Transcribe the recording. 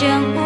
将我。